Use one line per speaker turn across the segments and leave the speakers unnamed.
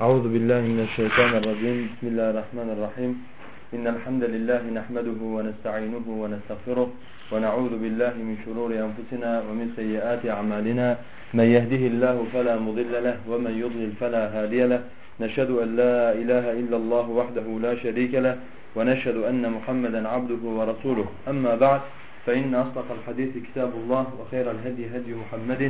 أعوذ بالله من الشيطان الرجيم. بسم الله الرحمن الرحيم. إن الحمد لله نحمده ونستعينه ونستغفره ونعوذ بالله من شرور أنفسنا ومن سيئات أعمالنا. من يهده الله فلا مضل له ومن يضلل فلا هادي له. نشهد أن لا إله إلا الله وحده لا شريك له ونشهد أن محمدا عبده ورسوله. أما بعد فإن أصدق الحديث كتاب الله وخير الهدي هدي محمد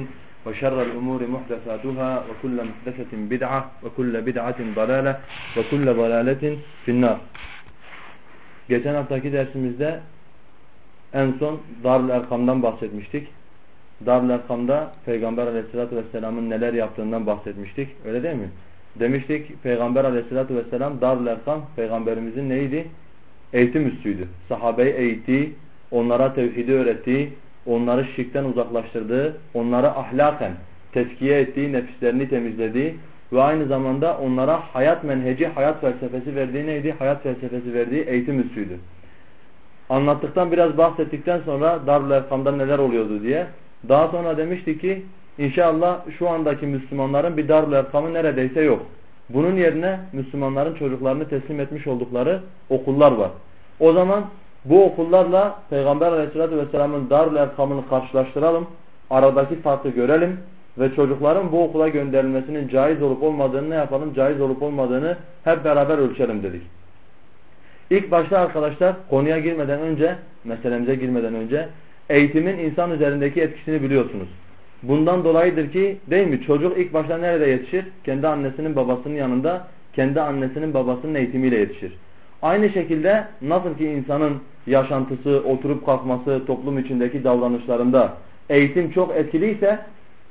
وشر الأمور محدثاتها وكل محدثة بدعة وكل بدعة ضلالة وكل ضلالة في النار Geçen haftaki dersimizde en son Darül Erkam'dan bahsetmiştik. Darül Erkam'da Peygamber Aleyhisselatü Vesselam'ın neler yaptığından bahsetmiştik. Öyle değil mi? Demiştik Peygamber Aleyhisselatü Vesselam Darül Erkam Peygamberimizin neydi? Eğitim üssüydü. Sahabeyi eğitti, onlara tevhidi öğretti, onları şirkten uzaklaştırdığı, onları ahlaken teskiye ettiği, nefislerini temizlediği ve aynı zamanda onlara hayat menheci, hayat felsefesi verdiği neydi? Hayat felsefesi verdiği eğitim üssüydü. Anlattıktan biraz bahsettikten sonra Darül Erkam'da neler oluyordu diye. Daha sonra demişti ki inşallah şu andaki Müslümanların bir Darül Erkam'ı neredeyse yok. Bunun yerine Müslümanların çocuklarını teslim etmiş oldukları okullar var. O zaman bu okullarla Peygamber Aleyhisselatü Vesselam'ın Darül Erkam'ını karşılaştıralım. Aradaki farkı görelim ve çocukların bu okula gönderilmesinin caiz olup olmadığını ne yapalım? Caiz olup olmadığını hep beraber ölçelim dedik. İlk başta arkadaşlar konuya girmeden önce, meselemize girmeden önce eğitimin insan üzerindeki etkisini biliyorsunuz. Bundan dolayıdır ki değil mi çocuk ilk başta nerede yetişir? Kendi annesinin babasının yanında, kendi annesinin babasının eğitimiyle yetişir. Aynı şekilde nasıl ki insanın yaşantısı, oturup kalkması, toplum içindeki davranışlarında eğitim çok etkiliyse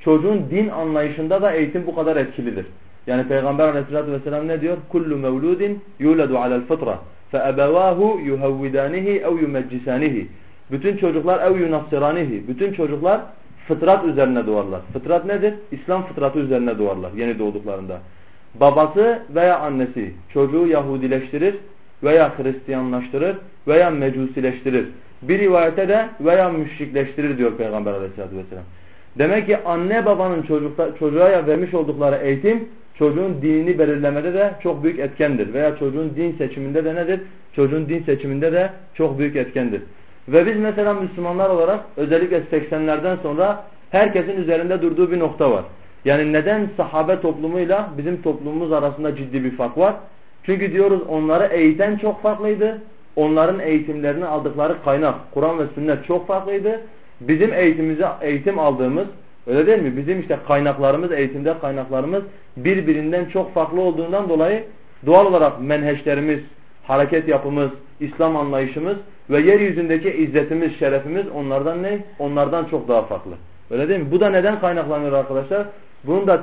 çocuğun din anlayışında da eğitim bu kadar etkilidir. Yani Peygamber aleyhissalatü vesselam ne diyor? Kullu mevludin yuladu alel fıtra feebevahu yuhavvidanihi ev yumeccisanihi Bütün çocuklar ev yunassiranihi Bütün çocuklar fıtrat üzerine doğarlar. Fıtrat nedir? İslam fıtratı üzerine doğarlar yeni doğduklarında. Babası veya annesi çocuğu Yahudileştirir veya Hristiyanlaştırır veya mecusileştirir. Bir rivayete de veya müşrikleştirir diyor Peygamber aleyhissalatü vesselam. Demek ki anne babanın çocukta, çocuğa vermiş oldukları eğitim çocuğun dinini belirlemede de çok büyük etkendir. Veya çocuğun din seçiminde de nedir? Çocuğun din seçiminde de çok büyük etkendir. Ve biz mesela Müslümanlar olarak özellikle 80'lerden sonra herkesin üzerinde durduğu bir nokta var. Yani neden sahabe toplumuyla bizim toplumumuz arasında ciddi bir fark var? Çünkü diyoruz onları eğiten çok farklıydı. Onların eğitimlerini aldıkları kaynak Kur'an ve sünnet çok farklıydı. Bizim eğitimimize eğitim aldığımız öyle değil mi? Bizim işte kaynaklarımız, eğitimde kaynaklarımız birbirinden çok farklı olduğundan dolayı doğal olarak menheşlerimiz, hareket yapımız, İslam anlayışımız ve yeryüzündeki izzetimiz, şerefimiz onlardan ne? Onlardan çok daha farklı. Öyle değil mi? Bu da neden kaynaklanıyor arkadaşlar? Bunun da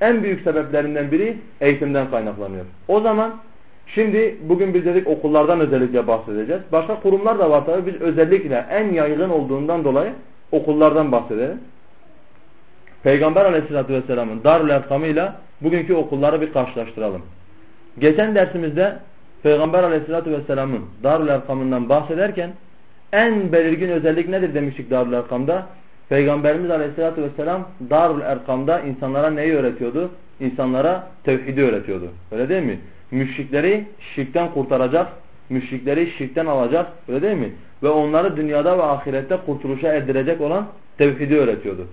en büyük sebeplerinden biri eğitimden kaynaklanıyor. O zaman şimdi bugün biz dedik okullardan özellikle bahsedeceğiz. Başka kurumlar da var tabii. Biz özellikle en yaygın olduğundan dolayı okullardan bahsedelim. Peygamber aleyhissalatü vesselamın Darül Erkam'ıyla bugünkü okulları bir karşılaştıralım. Geçen dersimizde Peygamber aleyhissalatü vesselamın Darül Erkam'ından bahsederken en belirgin özellik nedir demiştik Darül Erkam'da? Peygamberimiz aleyhissalatü vesselam Darül Erkam'da insanlara neyi öğretiyordu? İnsanlara tevhidi öğretiyordu. Öyle değil mi? Müşrikleri şirkten kurtaracak, müşrikleri şirkten alacak. Öyle değil mi? Ve onları dünyada ve ahirette kurtuluşa erdirecek olan tevhidi öğretiyordu.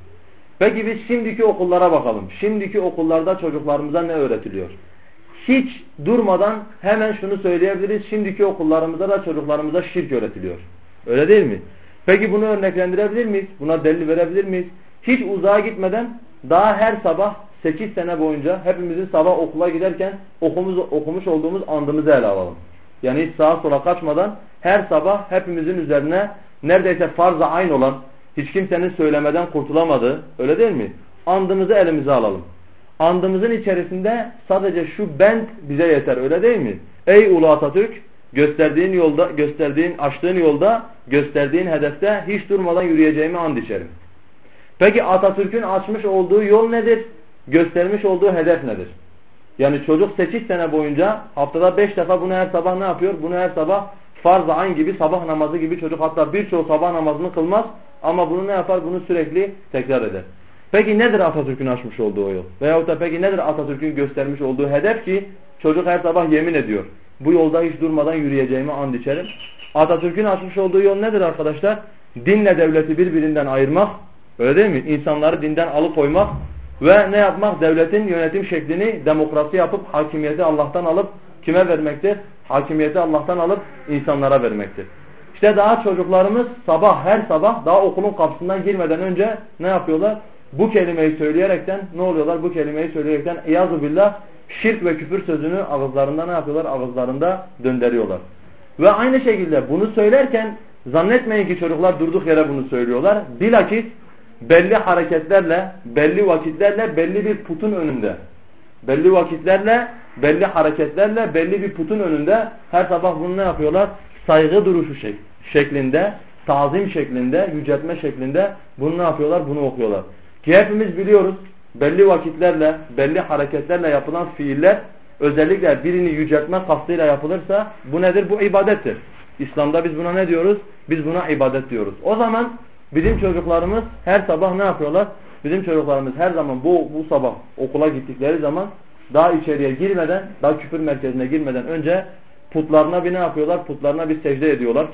Peki biz şimdiki okullara bakalım. Şimdiki okullarda çocuklarımıza ne öğretiliyor? Hiç durmadan hemen şunu söyleyebiliriz. Şimdiki okullarımızda da çocuklarımıza şirk öğretiliyor. Öyle değil mi? Peki bunu örneklendirebilir miyiz? Buna delil verebilir miyiz? Hiç uzağa gitmeden daha her sabah 8 sene boyunca hepimizin sabah okula giderken okumuz, okumuş olduğumuz andımızı ele alalım. Yani hiç sağa sola kaçmadan her sabah hepimizin üzerine neredeyse farz-ı ayn olan hiç kimsenin söylemeden kurtulamadığı öyle değil mi? Andımızı elimize alalım. Andımızın içerisinde sadece şu bent bize yeter öyle değil mi? Ey Ulu Atatürk gösterdiğin yolda, gösterdiğin, açtığın yolda, gösterdiğin hedefte hiç durmadan yürüyeceğimi and içerim. Peki Atatürk'ün açmış olduğu yol nedir? Göstermiş olduğu hedef nedir? Yani çocuk 8 sene boyunca haftada 5 defa bunu her sabah ne yapıyor? Bunu her sabah farz-ı ayn gibi sabah namazı gibi çocuk hatta birçok sabah namazını kılmaz ama bunu ne yapar? Bunu sürekli tekrar eder. Peki nedir Atatürk'ün açmış olduğu yol? Veyahut da peki nedir Atatürk'ün göstermiş olduğu hedef ki çocuk her sabah yemin ediyor. Bu yolda hiç durmadan yürüyeceğimi and içerim. Atatürk'ün açmış olduğu yol nedir arkadaşlar? Dinle devleti birbirinden ayırmak, öyle değil mi? İnsanları dinden alıkoymak ve ne yapmak? Devletin yönetim şeklini demokrasi yapıp hakimiyeti Allah'tan alıp kime vermektir? Hakimiyeti Allah'tan alıp insanlara vermektir. İşte daha çocuklarımız sabah her sabah daha okulun kapısından girmeden önce ne yapıyorlar? Bu kelimeyi söyleyerekten ne oluyorlar? Bu kelimeyi söyleyerekten İyazu billah şirk ve küfür sözünü ağızlarında ne yapıyorlar? Ağızlarında döndürüyorlar. Ve aynı şekilde bunu söylerken zannetmeyin ki çocuklar durduk yere bunu söylüyorlar. Bilakis belli hareketlerle, belli vakitlerle, belli bir putun önünde. Belli vakitlerle, belli hareketlerle, belli bir putun önünde her sabah bunu ne yapıyorlar? Saygı duruşu şek şeklinde, tazim şeklinde, yüceltme şeklinde bunu ne yapıyorlar? Bunu okuyorlar. Ki hepimiz biliyoruz belli vakitlerle, belli hareketlerle yapılan fiiller özellikle birini yüceltme kastıyla yapılırsa bu nedir? Bu ibadettir. İslam'da biz buna ne diyoruz? Biz buna ibadet diyoruz. O zaman bizim çocuklarımız her sabah ne yapıyorlar? Bizim çocuklarımız her zaman bu, bu sabah okula gittikleri zaman daha içeriye girmeden, daha küfür merkezine girmeden önce putlarına bir ne yapıyorlar? Putlarına bir secde ediyorlar.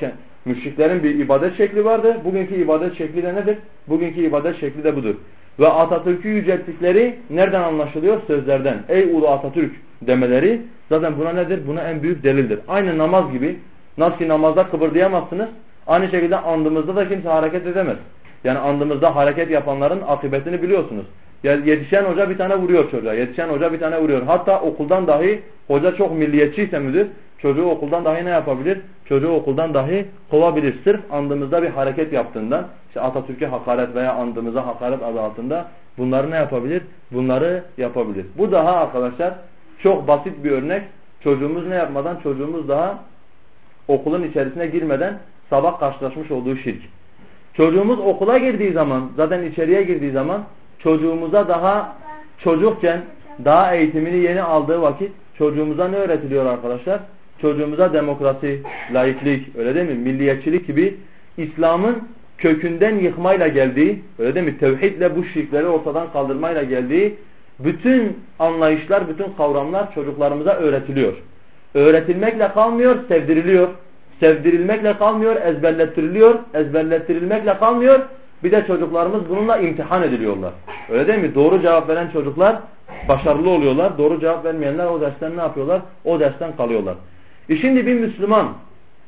Müşriklerin bir ibadet şekli vardı. Bugünkü ibadet şekli de nedir? Bugünkü ibadet şekli de budur. Ve Atatürk'ü yücelttikleri nereden anlaşılıyor? Sözlerden. Ey ulu Atatürk demeleri zaten buna nedir? Buna en büyük delildir. Aynı namaz gibi. Nasıl ki namazda kıpırdayamazsınız. Aynı şekilde andımızda da kimse hareket edemez. Yani andımızda hareket yapanların akıbetini biliyorsunuz. Yetişen hoca bir tane vuruyor çocuğa. Yetişen hoca bir tane vuruyor. Hatta okuldan dahi hoca çok milliyetçiyse müdür çocuğu okuldan dahi ne yapabilir? Çocuğu okuldan dahi kovabilir. Sırf andımızda bir hareket yaptığından işte Atatürk'e hakaret veya andımıza hakaret adı altında bunları ne yapabilir? Bunları yapabilir. Bu daha arkadaşlar çok basit bir örnek. Çocuğumuz ne yapmadan? Çocuğumuz daha okulun içerisine girmeden sabah karşılaşmış olduğu şirk. Çocuğumuz okula girdiği zaman, zaten içeriye girdiği zaman çocuğumuza daha çocukken, daha eğitimini yeni aldığı vakit çocuğumuza ne öğretiliyor arkadaşlar? Çocuğumuza demokrasi, laiklik, öyle değil mi? Milliyetçilik gibi İslam'ın kökünden yıkmayla geldiği, öyle değil mi? Tevhidle bu şirkleri ortadan kaldırmayla geldiği bütün anlayışlar, bütün kavramlar çocuklarımıza öğretiliyor. Öğretilmekle kalmıyor, sevdiriliyor. Sevdirilmekle kalmıyor, ezberlettiriliyor. Ezberlettirilmekle kalmıyor. Bir de çocuklarımız bununla imtihan ediliyorlar. Öyle değil mi? Doğru cevap veren çocuklar başarılı oluyorlar. Doğru cevap vermeyenler o dersten ne yapıyorlar? O dersten kalıyorlar. E şimdi bir Müslüman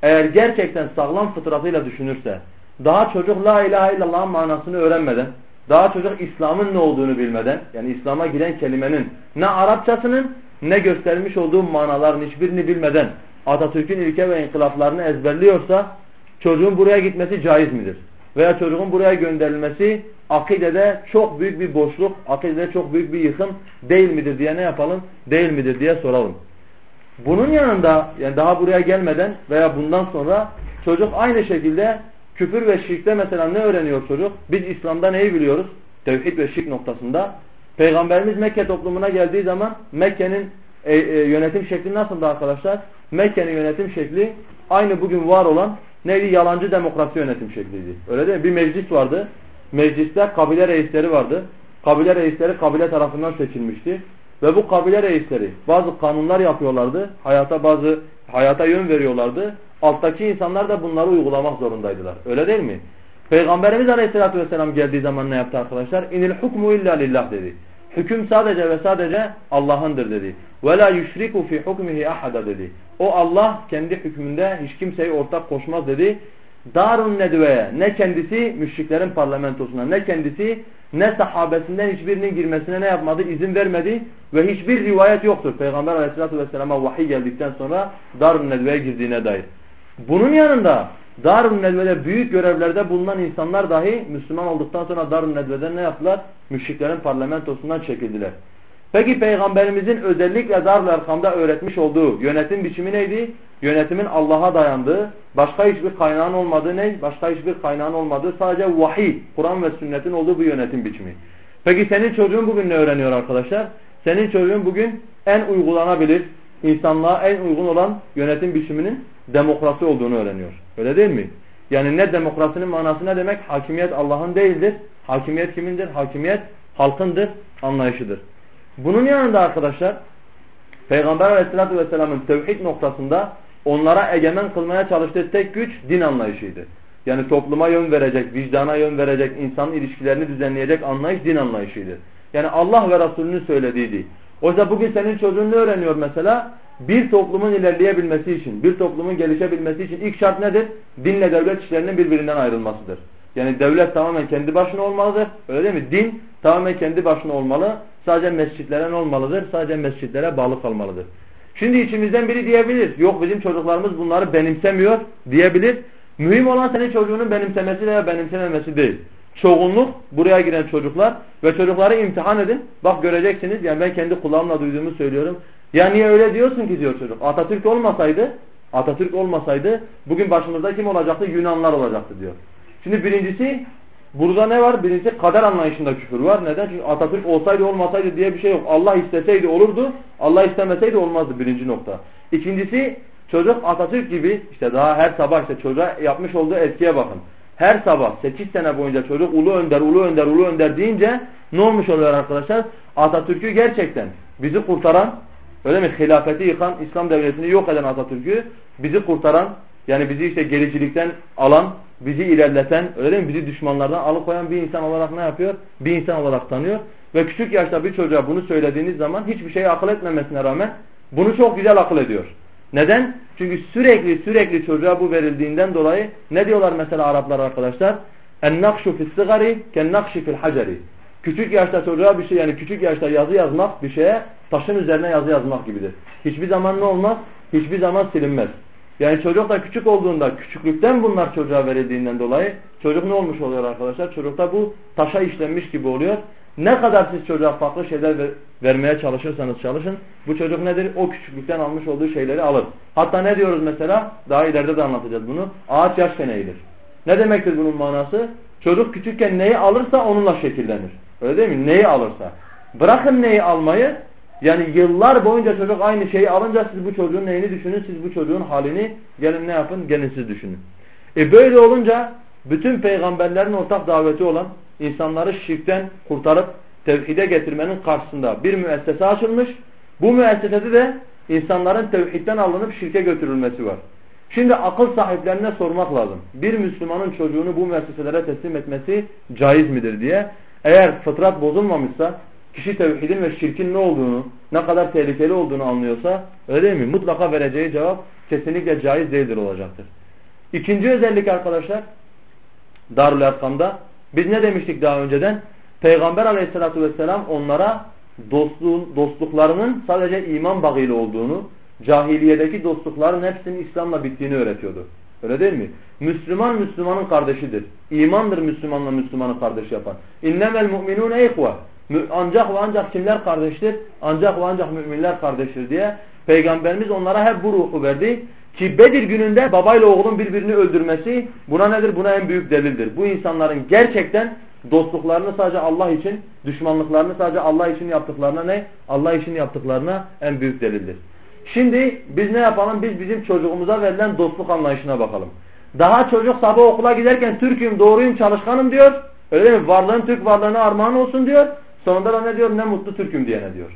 eğer gerçekten sağlam fıtratıyla düşünürse, daha çocuk la ilahe illallah'ın manasını öğrenmeden, daha çocuk İslam'ın ne olduğunu bilmeden, yani İslam'a giren kelimenin ne Arapçasının ne göstermiş olduğu manaların hiçbirini bilmeden Atatürk'ün ilke ve inkılaplarını ezberliyorsa çocuğun buraya gitmesi caiz midir? Veya çocuğun buraya gönderilmesi akidede çok büyük bir boşluk, akidede çok büyük bir yıkım değil midir diye ne yapalım? Değil midir diye soralım. Bunun yanında yani daha buraya gelmeden veya bundan sonra çocuk aynı şekilde küfür ve şirkte mesela ne öğreniyor çocuk? Biz İslam'da neyi biliyoruz? Tevhid ve şirk noktasında. Peygamberimiz Mekke toplumuna geldiği zaman Mekke'nin e, e, yönetim şekli nasıldı arkadaşlar? Mekke'nin yönetim şekli aynı bugün var olan neydi? Yalancı demokrasi yönetim şekliydi. Öyle değil mi? Bir meclis vardı. Mecliste kabile reisleri vardı. Kabile reisleri kabile tarafından seçilmişti. Ve bu kabile reisleri bazı kanunlar yapıyorlardı. Hayata bazı hayata yön veriyorlardı. Alttaki insanlar da bunları uygulamak zorundaydılar. Öyle değil mi? Peygamberimiz Aleyhisselatü Vesselam geldiği zaman ne yaptı arkadaşlar? İnil hukmu illa lillah dedi. Hüküm sadece ve sadece Allah'ındır dedi. Ve la yushriku fi hukmihi ahada dedi. O Allah kendi hükmünde hiç kimseyi ortak koşmaz dedi. Darun Nedve'ye ne kendisi müşriklerin parlamentosuna ne kendisi ne sahabesinden hiçbirinin girmesine ne yapmadı? izin vermedi ve hiçbir rivayet yoktur. Peygamber aleyhissalatü vesselama vahiy geldikten sonra Darun Nedve'ye girdiğine dair. Bunun yanında Darun Nedve'de büyük görevlerde bulunan insanlar dahi Müslüman olduktan sonra Darun Nedve'den ne yaptılar? Müşriklerin parlamentosundan çekildiler. Peki Peygamberimizin özellikle Darül Erkam'da öğretmiş olduğu yönetim biçimi neydi? Yönetimin Allah'a dayandığı, başka hiçbir kaynağın olmadığı ne? Başka hiçbir kaynağın olmadığı sadece vahiy, Kur'an ve sünnetin olduğu bu yönetim biçimi. Peki senin çocuğun bugün ne öğreniyor arkadaşlar? Senin çocuğun bugün en uygulanabilir, insanlığa en uygun olan yönetim biçiminin demokrasi olduğunu öğreniyor. Öyle değil mi? Yani ne demokrasinin manası ne demek? Hakimiyet Allah'ın değildir. Hakimiyet kimindir? Hakimiyet halkındır, anlayışıdır. Bunun yanında arkadaşlar Peygamber aleyhissalatü vesselamın tevhid noktasında onlara egemen kılmaya çalıştığı tek güç din anlayışıydı. Yani topluma yön verecek, vicdana yön verecek, insanın ilişkilerini düzenleyecek anlayış din anlayışıydı. Yani Allah ve Resulünün söylediğiydi. Oysa bugün senin çocuğun ne öğreniyor mesela? Bir toplumun ilerleyebilmesi için, bir toplumun gelişebilmesi için ilk şart nedir? Dinle devlet işlerinin birbirinden ayrılmasıdır. Yani devlet tamamen kendi başına olmalıdır. Öyle değil mi? Din tamamen kendi başına olmalı. Sadece mescitlere olmalıdır? Sadece mescitlere bağlı kalmalıdır. Şimdi içimizden biri diyebilir. Yok bizim çocuklarımız bunları benimsemiyor diyebilir. Mühim olan senin çocuğunun benimsemesi veya benimsememesi değil. Çoğunluk buraya giren çocuklar ve çocukları imtihan edin. Bak göreceksiniz. Yani ben kendi kulağımla duyduğumu söylüyorum. Ya niye öyle diyorsun ki diyor çocuk. Atatürk olmasaydı Atatürk olmasaydı bugün başımızda kim olacaktı? Yunanlar olacaktı diyor. Şimdi birincisi burada ne var? Birincisi kader anlayışında küfür var. Neden? Çünkü Atatürk olsaydı olmasaydı diye bir şey yok. Allah isteseydi olurdu. Allah istemeseydi olmazdı birinci nokta. İkincisi çocuk Atatürk gibi işte daha her sabah işte çocuğa yapmış olduğu etkiye bakın. Her sabah 8 sene boyunca çocuk ulu önder, ulu önder, ulu önder deyince ne olmuş oluyor arkadaşlar? Atatürk'ü gerçekten bizi kurtaran, öyle mi? Hilafeti yıkan, İslam devletini yok eden Atatürk'ü bizi kurtaran, yani bizi işte gericilikten alan, bizi ilerleten, öyle değil mi? Bizi düşmanlardan alıkoyan bir insan olarak ne yapıyor? Bir insan olarak tanıyor. Ve küçük yaşta bir çocuğa bunu söylediğiniz zaman hiçbir şeyi akıl etmemesine rağmen bunu çok güzel akıl ediyor. Neden? Çünkü sürekli sürekli çocuğa bu verildiğinden dolayı ne diyorlar mesela Araplar arkadaşlar? En-nakşu fis-sigari ken-nakşi. Küçük yaşta çocuğa bir şey yani küçük yaşta yazı yazmak bir şeye taşın üzerine yazı yazmak gibidir. Hiçbir zaman ne olmaz? Hiçbir zaman silinmez. Yani çocuk da küçük olduğunda küçüklükten bunlar çocuğa verildiğinden dolayı çocuk ne olmuş oluyor arkadaşlar? Çocukta bu taşa işlenmiş gibi oluyor. Ne kadar siz çocuğa farklı şeyler ver, vermeye çalışırsanız çalışın bu çocuk nedir? O küçüklükten almış olduğu şeyleri alır. Hatta ne diyoruz mesela? Daha ileride de anlatacağız bunu. Ağaç yaşken eğilir. Ne demektir bunun manası? Çocuk küçükken neyi alırsa onunla şekillenir. Öyle değil mi? Neyi alırsa. Bırakın neyi almayı yani yıllar boyunca çocuk aynı şeyi alınca siz bu çocuğun neyini düşünün, siz bu çocuğun halini gelin ne yapın, gelin siz düşünün. E böyle olunca bütün peygamberlerin ortak daveti olan insanları şirkten kurtarıp tevhide getirmenin karşısında bir müessese açılmış. Bu müessesede de insanların tevhidden alınıp şirke götürülmesi var. Şimdi akıl sahiplerine sormak lazım. Bir Müslümanın çocuğunu bu müesseselere teslim etmesi caiz midir diye. Eğer fıtrat bozulmamışsa, kişi tevhidin ve şirkin ne olduğunu, ne kadar tehlikeli olduğunu anlıyorsa, öyle mi? Mutlaka vereceği cevap kesinlikle caiz değildir olacaktır. İkinci özellik arkadaşlar, Darül Erkam'da biz ne demiştik daha önceden? Peygamber aleyhissalatü vesselam onlara dostluğun, dostluklarının sadece iman bağıyla olduğunu, cahiliyedeki dostlukların hepsinin İslam'la bittiğini öğretiyordu. Öyle değil mi? Müslüman Müslümanın kardeşidir. İmandır Müslümanla Müslümanı kardeş yapan. İnnemel mu'minûne ihve. Ancak ve ancak kimler kardeştir? Ancak ve ancak müminler kardeştir diye Peygamberimiz onlara hep bu ruhu verdi. Ki Bedir gününde babayla oğlun birbirini öldürmesi buna nedir? Buna en büyük delildir. Bu insanların gerçekten dostluklarını sadece Allah için, düşmanlıklarını sadece Allah için yaptıklarına ne? Allah için yaptıklarına en büyük delildir. Şimdi biz ne yapalım? Biz bizim çocuğumuza verilen dostluk anlayışına bakalım. Daha çocuk sabah okula giderken Türk'üm, doğruyum, çalışkanım diyor. Öyle mi? Varlığın Türk varlığına armağan olsun diyor. Sonunda da ne diyor? Ne mutlu Türk'üm diyene diyor.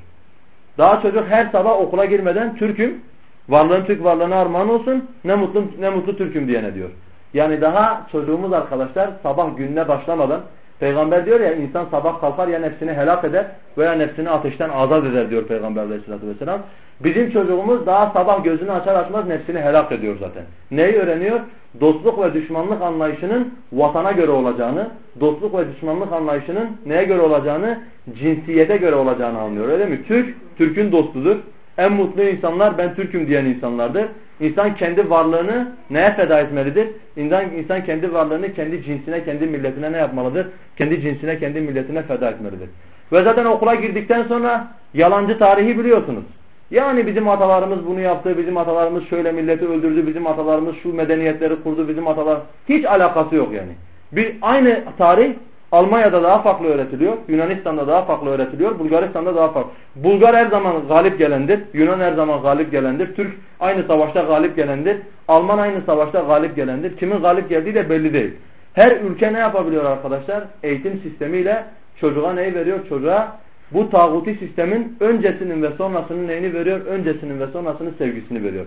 Daha çocuk her sabah okula girmeden Türk'üm, varlığın Türk varlığına armağan olsun, ne mutlu, ne mutlu Türk'üm diyene diyor. Yani daha çocuğumuz arkadaşlar sabah gününe başlamadan Peygamber diyor ya insan sabah kalkar ya nefsini helak eder veya nefsini ateşten azat eder diyor Peygamber aleyhissalatü vesselam. Bizim çocuğumuz daha sabah gözünü açar açmaz nefsini helak ediyor zaten. Neyi öğreniyor? Dostluk ve düşmanlık anlayışının vatana göre olacağını, dostluk ve düşmanlık anlayışının neye göre olacağını, cinsiyete göre olacağını anlıyor öyle mi? Türk, Türk'ün dostudur. En mutlu insanlar ben Türk'üm diyen insanlardır. İnsan kendi varlığını neye feda etmelidir? İnsan, insan kendi varlığını kendi cinsine, kendi milletine ne yapmalıdır? Kendi cinsine, kendi milletine feda etmelidir. Ve zaten okula girdikten sonra yalancı tarihi biliyorsunuz. Yani bizim atalarımız bunu yaptı, bizim atalarımız şöyle milleti öldürdü, bizim atalarımız şu medeniyetleri kurdu, bizim atalar hiç alakası yok yani. Bir aynı tarih Almanya'da daha farklı öğretiliyor, Yunanistan'da daha farklı öğretiliyor, Bulgaristan'da daha farklı. Bulgar her zaman galip gelendir, Yunan her zaman galip gelendir, Türk aynı savaşta galip gelendir, Alman aynı savaşta galip gelendir. Kimin galip geldiği de belli değil. Her ülke ne yapabiliyor arkadaşlar? Eğitim sistemiyle çocuğa neyi veriyor? Çocuğa bu tağuti sistemin öncesinin ve sonrasının neyini veriyor? Öncesinin ve sonrasının sevgisini veriyor.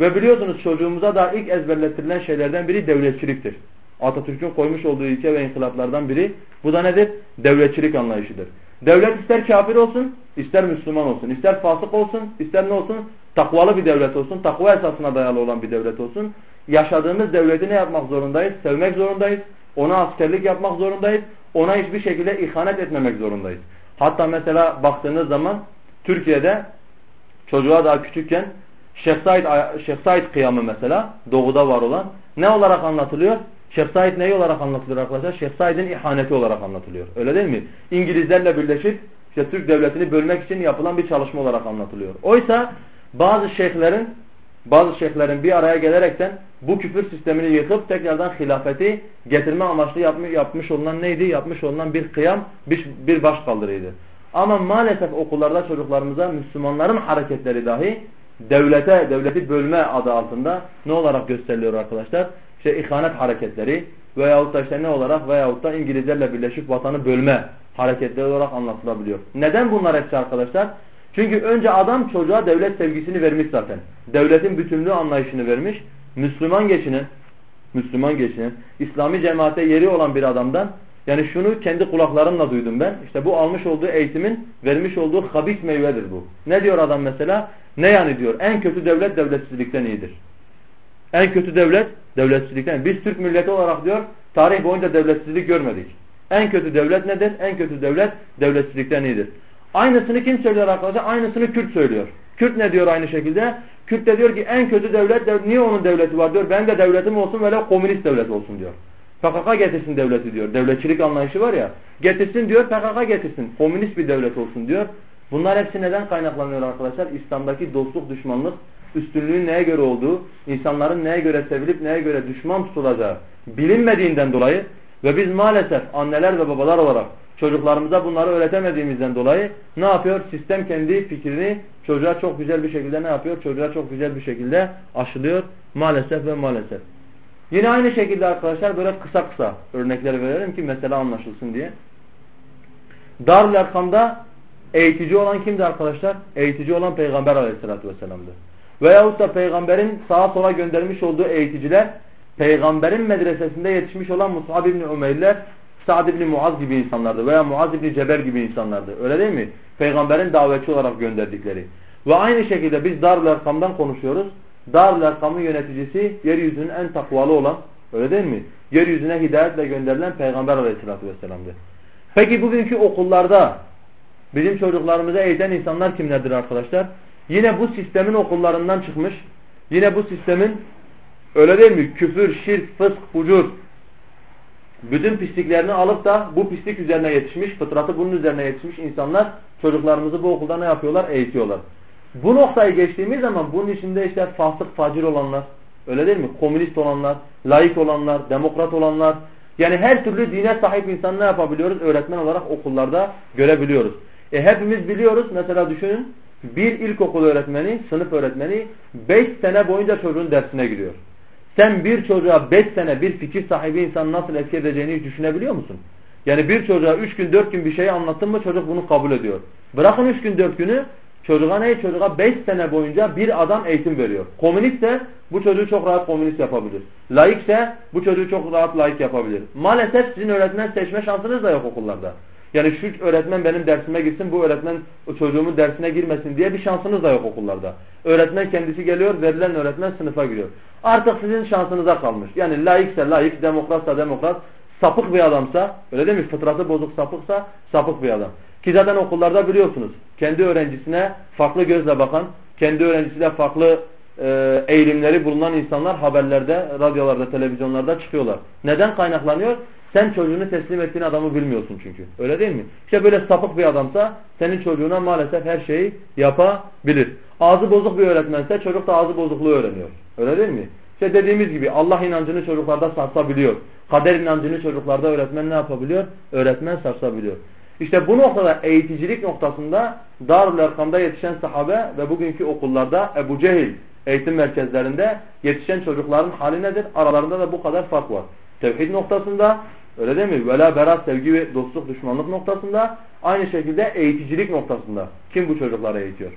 Ve biliyorsunuz çocuğumuza da ilk ezberlettirilen şeylerden biri devletçiliktir. Atatürk'ün koymuş olduğu ilke ve inkılaplardan biri. Bu da nedir? Devletçilik anlayışıdır. Devlet ister kafir olsun, ister Müslüman olsun, ister fasık olsun, ister ne olsun? Takvalı bir devlet olsun, takva esasına dayalı olan bir devlet olsun. Yaşadığımız devleti ne yapmak zorundayız? Sevmek zorundayız. Ona askerlik yapmak zorundayız. Ona hiçbir şekilde ihanet etmemek zorundayız. Hatta mesela baktığınız zaman Türkiye'de çocuğa daha küçükken Şeyh Said, Şeyh Said kıyamı mesela doğuda var olan ne olarak anlatılıyor? Şeyh neyi olarak anlatılıyor arkadaşlar? Şeyh ihaneti olarak anlatılıyor. Öyle değil mi? İngilizlerle birleşip işte Türk devletini bölmek için yapılan bir çalışma olarak anlatılıyor. Oysa bazı şeyhlerin bazı şeyhlerin bir araya gelerekten bu küfür sistemini yıkıp tekrardan hilafeti getirme amaçlı yapmış, yapmış olunan neydi? Yapmış olunan bir kıyam, bir, bir baş. Ama maalesef okullarda çocuklarımıza Müslümanların hareketleri dahi devlete, devleti bölme adı altında ne olarak gösteriliyor arkadaşlar? İşte ihanet hareketleri veyahut da işte ne olarak veyahut da İngilizlerle birleşip vatanı bölme hareketleri olarak anlatılabiliyor. Neden bunlar hepsi arkadaşlar? Çünkü önce adam çocuğa devlet sevgisini vermiş zaten. Devletin bütünlüğü anlayışını vermiş. Müslüman geçinen, Müslüman geçinen, İslami cemaate yeri olan bir adamdan yani şunu kendi kulaklarımla duydum ben. İşte bu almış olduğu eğitimin vermiş olduğu habis meyvedir bu. Ne diyor adam mesela? Ne yani diyor? En kötü devlet devletsizlikten iyidir. En kötü devlet devletsizlikten. Biz Türk milleti olarak diyor tarih boyunca devletsizlik görmedik. En kötü devlet nedir? En kötü devlet devletsizlikten iyidir. Aynısını kim söylüyor arkadaşlar? Aynısını Kürt söylüyor. Kürt ne diyor aynı şekilde? Kürt de diyor ki en kötü devlet, niye onun devleti var diyor. Ben de devletim olsun böyle komünist devlet olsun diyor. PKK getirsin devleti diyor. Devletçilik anlayışı var ya. Getirsin diyor PKK getirsin. Komünist bir devlet olsun diyor. Bunlar hepsi neden kaynaklanıyor arkadaşlar? İslam'daki dostluk, düşmanlık, üstünlüğün neye göre olduğu, insanların neye göre sevilip neye göre düşman tutulacağı bilinmediğinden dolayı ve biz maalesef anneler ve babalar olarak çocuklarımıza bunları öğretemediğimizden dolayı ne yapıyor? Sistem kendi fikrini çocuğa çok güzel bir şekilde ne yapıyor? Çocuğa çok güzel bir şekilde aşılıyor maalesef ve maalesef. Yine aynı şekilde arkadaşlar böyle kısa kısa örnekler verelim ki mesela anlaşılsın diye. Darül Erkam'da eğitici olan kimdi arkadaşlar? Eğitici olan Peygamber aleyhissalatü vesselam'dı. Veyahut da peygamberin sağa sola göndermiş olduğu eğiticiler peygamberin medresesinde yetişmiş olan Mus'ab ibn Umeyr'ler Sa'd ibn Muaz gibi insanlardı veya Muaz ibn Ceber gibi insanlardı. Öyle değil mi? Peygamberin davetçi olarak gönderdikleri. Ve aynı şekilde biz Darül Erkam'dan konuşuyoruz. Darül Erkam'ın yöneticisi yeryüzünün en takvalı olan öyle değil mi? Yeryüzüne hidayetle gönderilen Peygamber aleyhissalatü vesselam'dı. Peki bugünkü okullarda bizim çocuklarımıza eğiten insanlar kimlerdir arkadaşlar? Yine bu sistemin okullarından çıkmış. Yine bu sistemin öyle değil mi? Küfür, şirk, fısk, fucur bütün pisliklerini alıp da bu pislik üzerine yetişmiş, fıtratı bunun üzerine yetişmiş insanlar çocuklarımızı bu okulda ne yapıyorlar? Eğitiyorlar. Bu noktayı geçtiğimiz zaman bunun içinde işte fasık, facir olanlar, öyle değil mi? Komünist olanlar, laik olanlar, demokrat olanlar, yani her türlü dine sahip insan ne yapabiliyoruz? Öğretmen olarak okullarda görebiliyoruz. E hepimiz biliyoruz. Mesela düşünün bir ilkokul öğretmeni, sınıf öğretmeni 5 sene boyunca çocuğun dersine giriyor. Sen bir çocuğa 5 sene bir fikir sahibi insan nasıl etki edeceğini düşünebiliyor musun? Yani bir çocuğa 3 gün 4 gün bir şey anlattın mı çocuk bunu kabul ediyor. Bırakın 3 gün 4 günü çocuğa ne? Çocuğa 5 sene boyunca bir adam eğitim veriyor. Komünistse bu çocuğu çok rahat komünist yapabilir. Laikse bu çocuğu çok rahat laik yapabilir. Maalesef sizin öğretmen seçme şansınız da yok okullarda. Yani şu öğretmen benim dersime girsin, bu öğretmen çocuğumun dersine girmesin diye bir şansınız da yok okullarda. Öğretmen kendisi geliyor, verilen öğretmen sınıfa giriyor. Artık sizin şansınıza kalmış. Yani laikse laik, demokratsa demokrat, sapık bir adamsa, öyle değil mi? Fıtratı bozuk sapıksa sapık bir adam. Ki zaten okullarda biliyorsunuz, kendi öğrencisine farklı gözle bakan, kendi öğrencisiyle farklı e, eğilimleri bulunan insanlar haberlerde, radyolarda, televizyonlarda çıkıyorlar. Neden kaynaklanıyor? Sen çocuğunu teslim ettiğin adamı bilmiyorsun çünkü. Öyle değil mi? İşte böyle sapık bir adamsa senin çocuğuna maalesef her şeyi yapabilir. Ağzı bozuk bir öğretmense çocuk da ağzı bozukluğu öğreniyor. Öyle değil mi? İşte dediğimiz gibi Allah inancını çocuklarda sarsabiliyor. Kader inancını çocuklarda öğretmen ne yapabiliyor? Öğretmen sarsabiliyor. İşte bu noktada eğiticilik noktasında Darül Erkam'da yetişen sahabe ve bugünkü okullarda Ebu Cehil eğitim merkezlerinde yetişen çocukların hali nedir? Aralarında da bu kadar fark var. tevhid noktasında öyle değil mi? Vela berat sevgi ve dostluk düşmanlık noktasında aynı şekilde eğiticilik noktasında. Kim bu çocukları eğitiyor?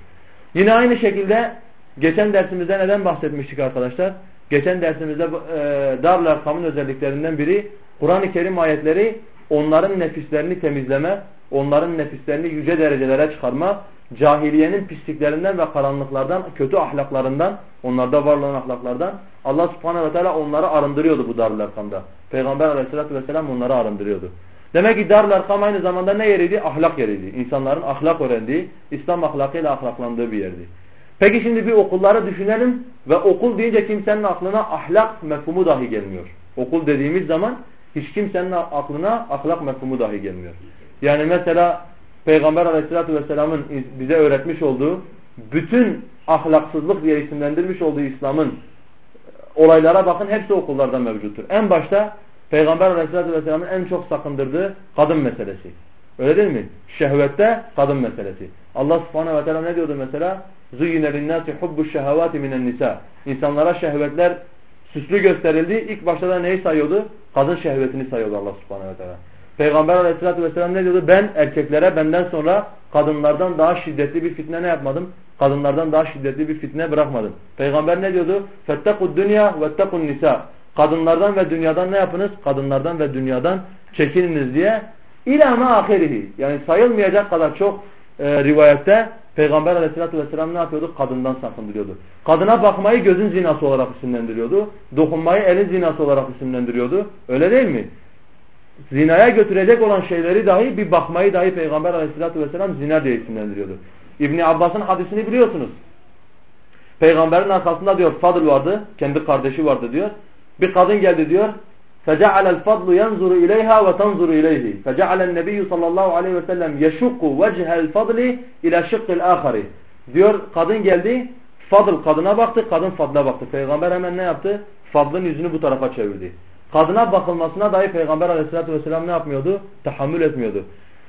Yine aynı şekilde geçen dersimizde neden bahsetmiştik arkadaşlar? Geçen dersimizde e, Darül Erkam'ın özelliklerinden biri Kur'an-ı Kerim ayetleri onların nefislerini temizleme, onların nefislerini yüce derecelere çıkarma, cahiliyenin pisliklerinden ve karanlıklardan, kötü ahlaklarından, onlarda var olan ahlaklardan Allah subhanehu ve teala onları arındırıyordu bu Darül Erkam'da. Peygamber aleyhissalatü vesselam onları arındırıyordu. Demek ki Darül Erkam aynı zamanda ne yeriydi? Ahlak yeriydi. İnsanların ahlak öğrendiği, İslam ahlakıyla ahlaklandığı bir yerdi. Peki şimdi bir okulları düşünelim ve okul deyince kimsenin aklına ahlak mefhumu dahi gelmiyor. Okul dediğimiz zaman hiç kimsenin aklına ahlak mefhumu dahi gelmiyor. Yani mesela Peygamber aleyhissalatü vesselamın bize öğretmiş olduğu bütün ahlaksızlık diye isimlendirmiş olduğu İslam'ın olaylara bakın hepsi okullarda mevcuttur. En başta Peygamber aleyhissalatü vesselamın en çok sakındırdığı kadın meselesi. Öyle değil mi? Şehvette kadın meselesi. Allah subhanehu ve teala ne diyordu mesela? زُيِّنَ لِلنَّاسِ حُبُّ الشَّهَوَاتِ مِنَ النِّسَى İnsanlara şehvetler süslü gösterildi. İlk başta da neyi sayıyordu? Kadın şehvetini sayıyordu Allah subhanehu ve teala. Peygamber aleyhissalatü vesselam ne diyordu? Ben erkeklere benden sonra kadınlardan daha şiddetli bir fitne ne yapmadım? Kadınlardan daha şiddetli bir fitne bırakmadım. Peygamber ne diyordu? فَاتَّقُوا الدُّنْيَا وَاتَّقُوا النِّسَى Kadınlardan ve dünyadan ne yapınız? Kadınlardan ve dünyadan çekininiz diye İlâme ahirihi. Yani sayılmayacak kadar çok e, rivayette Peygamber aleyhissalatü vesselam ne yapıyordu? Kadından sakındırıyordu. Kadına bakmayı gözün zinası olarak isimlendiriyordu. Dokunmayı elin zinası olarak isimlendiriyordu. Öyle değil mi? Zinaya götürecek olan şeyleri dahi bir bakmayı dahi Peygamber aleyhissalatü vesselam zina diye isimlendiriyordu. İbni Abbas'ın hadisini biliyorsunuz. Peygamberin arkasında diyor Fadıl vardı. Kendi kardeşi vardı diyor. Bir kadın geldi diyor. فجعل الفضل ينظر إليها وتنظر إليه فجعل النبي صلى الله عليه وسلم يشق وجه الفضل إلى شق الآخر diyor kadın geldi Fadıl kadına baktı kadın Fadıl'a baktı peygamber hemen ne yaptı Fadıl'ın yüzünü bu tarafa çevirdi kadına bakılmasına dahi peygamber aleyhissalatü vesselam ne yapmıyordu tahammül etmiyordu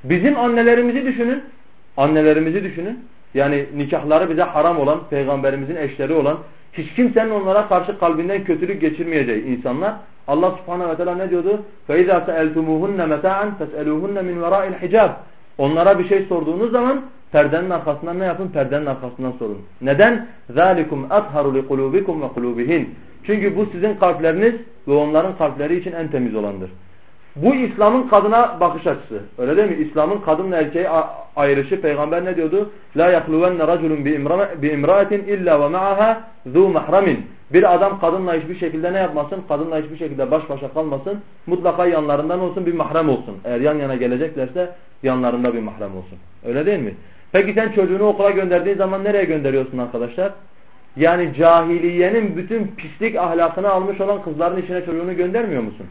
bizim annelerimizi düşünün annelerimizi düşünün yani nikahları bize haram olan peygamberimizin eşleri olan hiç kimsenin onlara karşı kalbinden kötülük geçirmeyeceği insanlar Allah subhanahu ve teala ne diyordu? فَاِذَا سَأَلْتُمُوهُنَّ مَتَاعًا فَاسْأَلُوهُنَّ مِنْ وَرَاءِ الْحِجَابِ Onlara bir şey sorduğunuz zaman perdenin arkasından ne yapın? Perdenin arkasından sorun. Neden? ذَٰلِكُمْ أَطْهَرُ لِقُلُوبِكُمْ وَقُلُوبِهِنْ Çünkü bu sizin kalpleriniz ve onların kalpleri için en temiz olandır. Bu İslam'ın kadına bakış açısı. Öyle değil mi? İslam'ın kadınla erkeği ayrışı. Peygamber ne diyordu? La yahluvanna raculun bi imra'atin illa ve ma'aha zu mahramin. Bir adam kadınla hiçbir şekilde ne yapmasın? Kadınla hiçbir şekilde baş başa kalmasın. Mutlaka yanlarından olsun bir mahrem olsun. Eğer yan yana geleceklerse yanlarında bir mahrem olsun. Öyle değil mi? Peki sen çocuğunu okula gönderdiğin zaman nereye gönderiyorsun arkadaşlar? Yani cahiliyenin bütün pislik ahlakını almış olan kızların içine çocuğunu göndermiyor musun?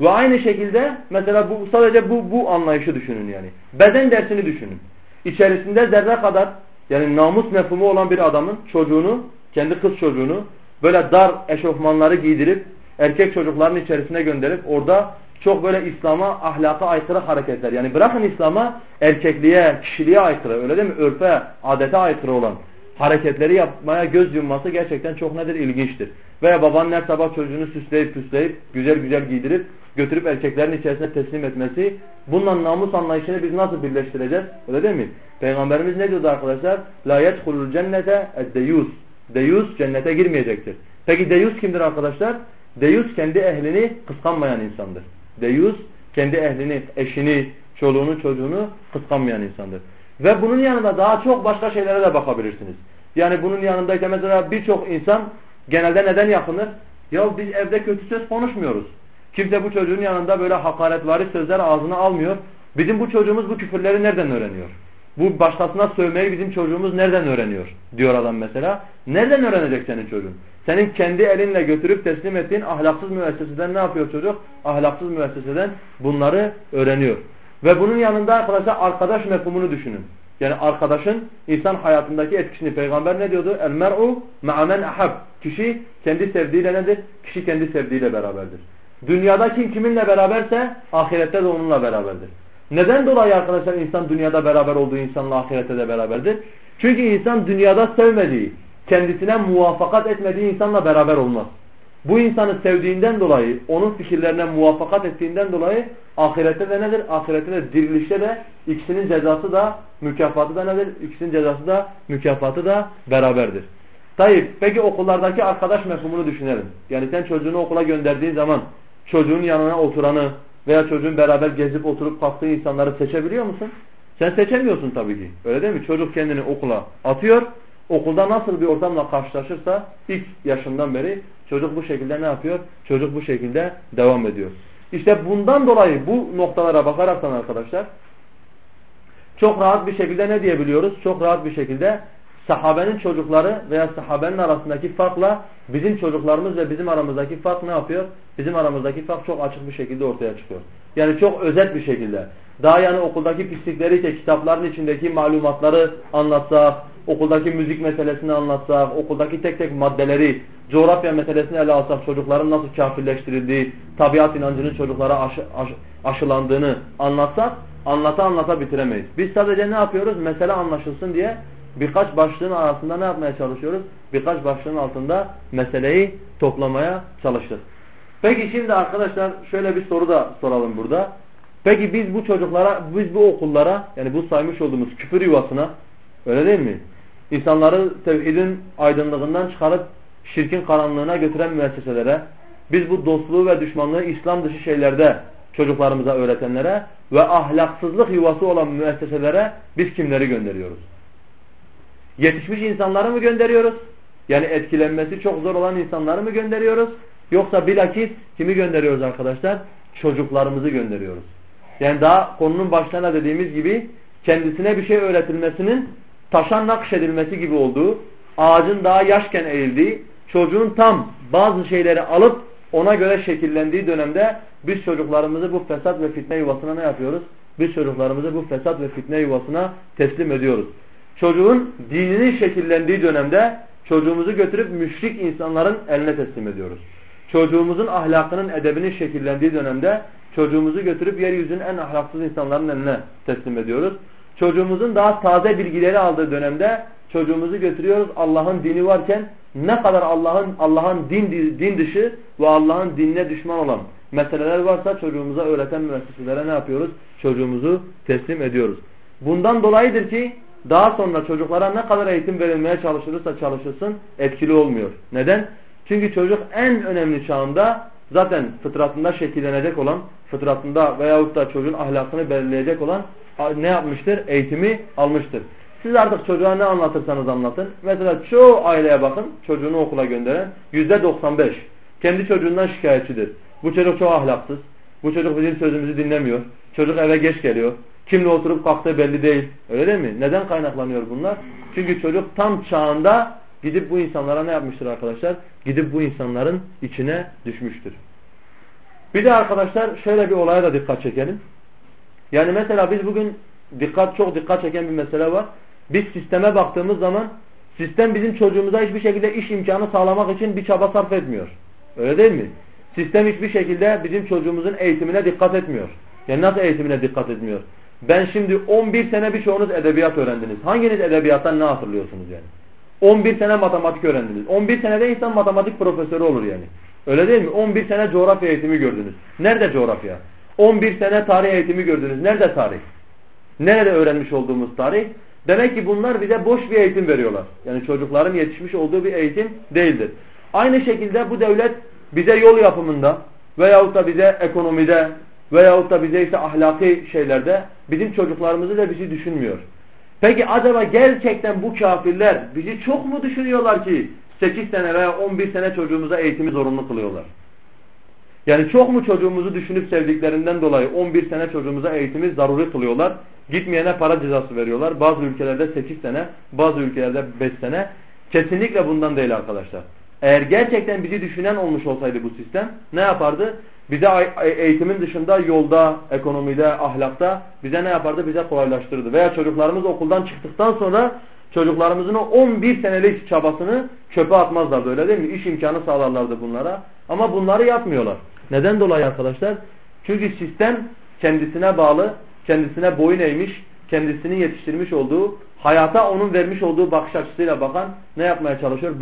Ve aynı şekilde mesela bu sadece bu bu anlayışı düşünün yani. Beden dersini düşünün. İçerisinde zerre kadar yani namus mefhumu olan bir adamın çocuğunu, kendi kız çocuğunu böyle dar eşofmanları giydirip erkek çocukların içerisine gönderip orada çok böyle İslam'a ahlaka aykırı hareketler. Yani bırakın İslam'a erkekliğe, kişiliğe aykırı öyle değil mi? Örfe, adete aykırı olan hareketleri yapmaya göz yumması gerçekten çok nedir? ilginçtir. Veya babanın her sabah çocuğunu süsleyip püsleyip güzel güzel giydirip götürüp erkeklerin içerisine teslim etmesi. Bununla namus anlayışını biz nasıl birleştireceğiz? Öyle değil mi? Peygamberimiz ne diyordu arkadaşlar? La yedhulul cennete eddeyus. Deyus cennete girmeyecektir. Peki deyus kimdir arkadaşlar? Deyus kendi ehlini kıskanmayan insandır. Deyus kendi ehlini, eşini, çoluğunu, çocuğunu kıskanmayan insandır. Ve bunun yanında daha çok başka şeylere de bakabilirsiniz. Yani bunun yanında işte mesela birçok insan genelde neden yakınır? Ya biz evde kötü söz konuşmuyoruz. Kimse bu çocuğun yanında böyle hakaretvari sözler ağzına almıyor. Bizim bu çocuğumuz bu küfürleri nereden öğreniyor? Bu başkasına sövmeyi bizim çocuğumuz nereden öğreniyor? Diyor adam mesela. Nereden öğrenecek senin çocuğun? Senin kendi elinle götürüp teslim ettiğin ahlaksız müesseseden ne yapıyor çocuk? Ahlaksız müesseseden bunları öğreniyor. Ve bunun yanında arkadaşlar arkadaş mefhumunu düşünün. Yani arkadaşın insan hayatındaki etkisini peygamber ne diyordu? El mer'u ma'amen ahab. Kişi kendi sevdiğiyle nedir? Kişi kendi sevdiğiyle beraberdir. Dünyada kim kiminle beraberse ahirette de onunla beraberdir. Neden dolayı arkadaşlar insan dünyada beraber olduğu insanla ahirette de beraberdir? Çünkü insan dünyada sevmediği, kendisine muvaffakat etmediği insanla beraber olmaz. Bu insanı sevdiğinden dolayı, onun fikirlerine muvaffakat ettiğinden dolayı ahirette de nedir? Ahirette de dirilişte de ikisinin cezası da mükafatı da nedir? İkisinin cezası da mükafatı da beraberdir. Tayyip peki okullardaki arkadaş mefhumunu düşünelim. Yani sen çocuğunu okula gönderdiğin zaman çocuğun yanına oturanı veya çocuğun beraber gezip oturup kalktığı insanları seçebiliyor musun? Sen seçemiyorsun tabii ki. Öyle değil mi? Çocuk kendini okula atıyor. Okulda nasıl bir ortamla karşılaşırsa ilk yaşından beri çocuk bu şekilde ne yapıyor? Çocuk bu şekilde devam ediyor. İşte bundan dolayı bu noktalara bakaraktan arkadaşlar çok rahat bir şekilde ne diyebiliyoruz? Çok rahat bir şekilde sahabenin çocukları veya sahabenin arasındaki farkla bizim çocuklarımız ve bizim aramızdaki fark ne yapıyor? Bizim aramızdaki fark çok açık bir şekilde ortaya çıkıyor. Yani çok özet bir şekilde. Daha yani okuldaki pislikleri ise kitapların içindeki malumatları anlatsak, okuldaki müzik meselesini anlatsak, okuldaki tek tek maddeleri, coğrafya meselesini ele alsak, çocukların nasıl kafirleştirildiği, tabiat inancının çocuklara aşı, aşı, aşılandığını anlatsak, anlata anlata bitiremeyiz. Biz sadece ne yapıyoruz? Mesele anlaşılsın diye birkaç başlığın arasında ne yapmaya çalışıyoruz? Birkaç başlığın altında meseleyi toplamaya çalıştık. Peki şimdi arkadaşlar şöyle bir soru da soralım burada. Peki biz bu çocuklara, biz bu okullara yani bu saymış olduğumuz küfür yuvasına öyle değil mi? İnsanları tevhidin aydınlığından çıkarıp şirkin karanlığına götüren müesseselere, biz bu dostluğu ve düşmanlığı İslam dışı şeylerde çocuklarımıza öğretenlere ve ahlaksızlık yuvası olan müesseselere biz kimleri gönderiyoruz? Yetişmiş insanları mı gönderiyoruz? Yani etkilenmesi çok zor olan insanları mı gönderiyoruz? Yoksa bilakis kimi gönderiyoruz arkadaşlar? Çocuklarımızı gönderiyoruz. Yani daha konunun başlarına dediğimiz gibi kendisine bir şey öğretilmesinin taşa nakşedilmesi gibi olduğu, ağacın daha yaşken eğildiği, çocuğun tam bazı şeyleri alıp ona göre şekillendiği dönemde biz çocuklarımızı bu fesat ve fitne yuvasına ne yapıyoruz? Biz çocuklarımızı bu fesat ve fitne yuvasına teslim ediyoruz. Çocuğun dininin şekillendiği dönemde çocuğumuzu götürüp müşrik insanların eline teslim ediyoruz. Çocuğumuzun ahlakının, edebinin şekillendiği dönemde çocuğumuzu götürüp yeryüzünün en ahlaksız insanların eline teslim ediyoruz. Çocuğumuzun daha taze bilgileri aldığı dönemde çocuğumuzu götürüyoruz Allah'ın dini varken ne kadar Allah'ın Allah'ın din din dışı ve Allah'ın dinine düşman olan meseleler varsa çocuğumuza öğreten müesseselere ne yapıyoruz? Çocuğumuzu teslim ediyoruz. Bundan dolayıdır ki daha sonra çocuklara ne kadar eğitim verilmeye çalışılırsa çalışılsın etkili olmuyor. Neden? Çünkü çocuk en önemli çağında zaten fıtratında şekillenecek olan, fıtratında veyahut da çocuğun ahlakını belirleyecek olan ne yapmıştır? Eğitimi almıştır. Siz artık çocuğa ne anlatırsanız anlatın. Mesela çoğu aileye bakın çocuğunu okula gönderen yüzde 95 kendi çocuğundan şikayetçidir. Bu çocuk çok ahlaksız. Bu çocuk bizim sözümüzü dinlemiyor. Çocuk eve geç geliyor. Kimle oturup kalktığı belli değil. Öyle değil mi? Neden kaynaklanıyor bunlar? Çünkü çocuk tam çağında gidip bu insanlara ne yapmıştır arkadaşlar? Gidip bu insanların içine düşmüştür. Bir de arkadaşlar şöyle bir olaya da dikkat çekelim. Yani mesela biz bugün dikkat çok dikkat çeken bir mesele var. Biz sisteme baktığımız zaman sistem bizim çocuğumuza hiçbir şekilde iş imkanı sağlamak için bir çaba sarf etmiyor. Öyle değil mi? Sistem hiçbir şekilde bizim çocuğumuzun eğitimine dikkat etmiyor. Yani nasıl eğitimine dikkat etmiyor? Ben şimdi 11 sene birçoğunuz edebiyat öğrendiniz. Hanginiz edebiyattan ne hatırlıyorsunuz yani? 11 sene matematik öğrendiniz. 11 senede insan matematik profesörü olur yani. Öyle değil mi? 11 sene coğrafya eğitimi gördünüz. Nerede coğrafya? 11 sene tarih eğitimi gördünüz. Nerede tarih? Nerede öğrenmiş olduğumuz tarih? Demek ki bunlar bize boş bir eğitim veriyorlar. Yani çocukların yetişmiş olduğu bir eğitim değildir. Aynı şekilde bu devlet bize yol yapımında veyahut da bize ekonomide veyahut da bize ise ahlaki şeylerde bizim çocuklarımızı da bizi düşünmüyor. Peki acaba gerçekten bu kafirler bizi çok mu düşünüyorlar ki 8 sene veya 11 sene çocuğumuza eğitimi zorunlu kılıyorlar? Yani çok mu çocuğumuzu düşünüp sevdiklerinden dolayı 11 sene çocuğumuza eğitimi zaruri kılıyorlar? Gitmeyene para cezası veriyorlar. Bazı ülkelerde 8 sene, bazı ülkelerde 5 sene. Kesinlikle bundan değil arkadaşlar. Eğer gerçekten bizi düşünen olmuş olsaydı bu sistem ne yapardı? Bize eğitimin dışında yolda, ekonomide, ahlakta bize ne yapardı? Bize kolaylaştırdı. Veya çocuklarımız okuldan çıktıktan sonra çocuklarımızın o 11 senelik çabasını çöpe atmazlardı öyle değil mi? İş imkanı sağlarlardı bunlara. Ama bunları yapmıyorlar. Neden dolayı arkadaşlar? Çünkü sistem kendisine bağlı, kendisine boyun eğmiş, kendisinin yetiştirmiş olduğu, hayata onun vermiş olduğu bakış açısıyla bakan ne yapmaya çalışıyor?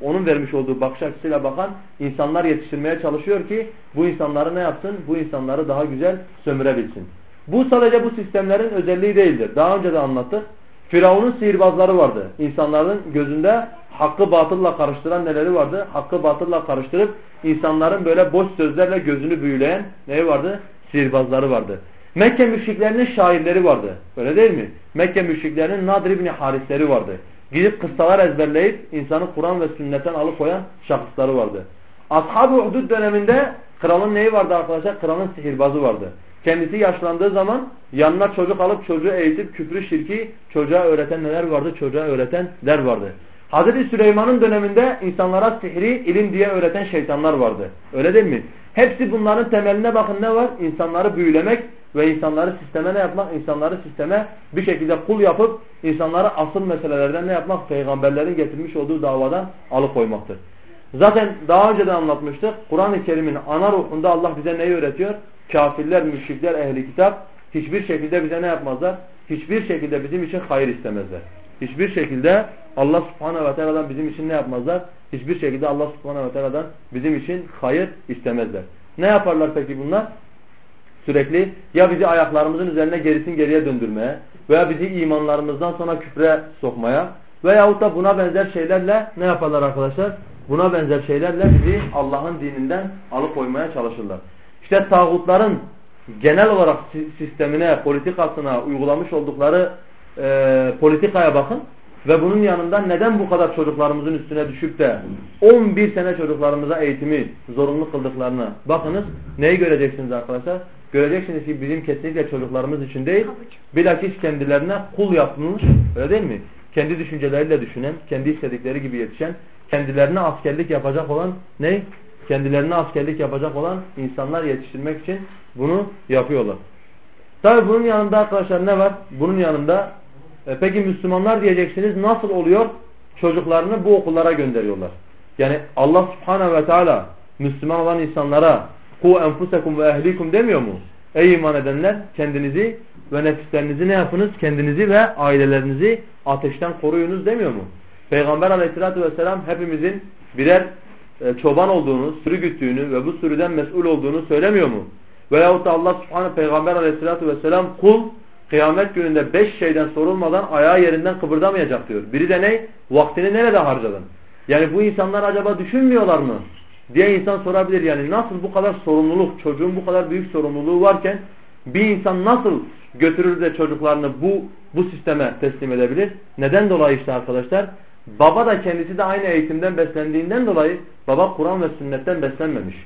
onun vermiş olduğu bakış açısıyla bakan insanlar yetiştirmeye çalışıyor ki bu insanları ne yapsın? Bu insanları daha güzel sömürebilsin. Bu sadece bu sistemlerin özelliği değildir. Daha önce de anlattık. Firavun'un sihirbazları vardı. İnsanların gözünde hakkı batılla karıştıran neleri vardı? Hakkı batılla karıştırıp insanların böyle boş sözlerle gözünü büyüleyen neyi vardı? Sihirbazları vardı. Mekke müşriklerinin şairleri vardı. Öyle değil mi? Mekke müşriklerinin Nadir İbni Harisleri vardı. Gidip kıssalar ezberleyip insanı Kur'an ve sünnetten alıkoyan şahısları vardı. Ashab-ı Uhud döneminde kralın neyi vardı arkadaşlar? Kralın sihirbazı vardı. Kendisi yaşlandığı zaman yanına çocuk alıp çocuğu eğitip küfrü şirki çocuğa öğreten neler vardı? Çocuğa öğretenler vardı. Hazreti Süleyman'ın döneminde insanlara sihri ilim diye öğreten şeytanlar vardı. Öyle değil mi? Hepsi bunların temeline bakın ne var? İnsanları büyülemek ve insanları sisteme ne yapmak? İnsanları sisteme bir şekilde kul yapıp insanları asıl meselelerden ne yapmak? Peygamberlerin getirmiş olduğu davadan alıkoymaktır. Zaten daha önce de anlatmıştık. Kur'an-ı Kerim'in ana ruhunda Allah bize neyi öğretiyor? Kafirler, müşrikler, ehli kitap hiçbir şekilde bize ne yapmazlar? Hiçbir şekilde bizim için hayır istemezler. Hiçbir şekilde Allah subhanehu ve teala'dan bizim için ne yapmazlar? Hiçbir şekilde Allah subhanehu ve teala'dan bizim için hayır istemezler. Ne yaparlar peki bunlar? Sürekli ya bizi ayaklarımızın üzerine gerisin geriye döndürmeye veya bizi imanlarımızdan sonra küfre sokmaya veyahut da buna benzer şeylerle ne yaparlar arkadaşlar? Buna benzer şeylerle bizi Allah'ın dininden alıkoymaya çalışırlar. İşte tağutların genel olarak sistemine, politikasına uygulamış oldukları e, politikaya bakın. Ve bunun yanında neden bu kadar çocuklarımızın üstüne düşüp de 11 sene çocuklarımıza eğitimi zorunlu kıldıklarına bakınız. Neyi göreceksiniz arkadaşlar? Göreceksiniz ki bizim kesinlikle çocuklarımız için değil, bilakis kendilerine kul yapılmış, öyle değil mi? Kendi düşünceleriyle düşünen, kendi istedikleri gibi yetişen, kendilerine askerlik yapacak olan ne? Kendilerine askerlik yapacak olan insanlar yetiştirmek için bunu yapıyorlar. Tabi bunun yanında arkadaşlar ne var? Bunun yanında e peki Müslümanlar diyeceksiniz nasıl oluyor? Çocuklarını bu okullara gönderiyorlar. Yani Allah subhanehu ve teala Müslüman olan insanlara ku enfusekum ve ehlikum demiyor mu? Ey iman edenler kendinizi ve nefislerinizi ne yapınız? Kendinizi ve ailelerinizi ateşten koruyunuz demiyor mu? Peygamber aleyhissalatü vesselam hepimizin birer e, çoban olduğunu, sürü güttüğünü ve bu sürüden mesul olduğunu söylemiyor mu? Veyahut da Allah subhanahu peygamber aleyhissalatü vesselam kul kıyamet gününde beş şeyden sorulmadan ayağı yerinden kıpırdamayacak diyor. Biri de ne? Vaktini nerede harcadın? Yani bu insanlar acaba düşünmüyorlar mı? Diye insan sorabilir. Yani nasıl bu kadar sorumluluk, çocuğun bu kadar büyük sorumluluğu varken bir insan nasıl götürür de çocuklarını bu bu sisteme teslim edebilir? Neden dolayı işte arkadaşlar? Baba da kendisi de aynı eğitimden beslendiğinden dolayı baba Kur'an ve sünnetten beslenmemiş.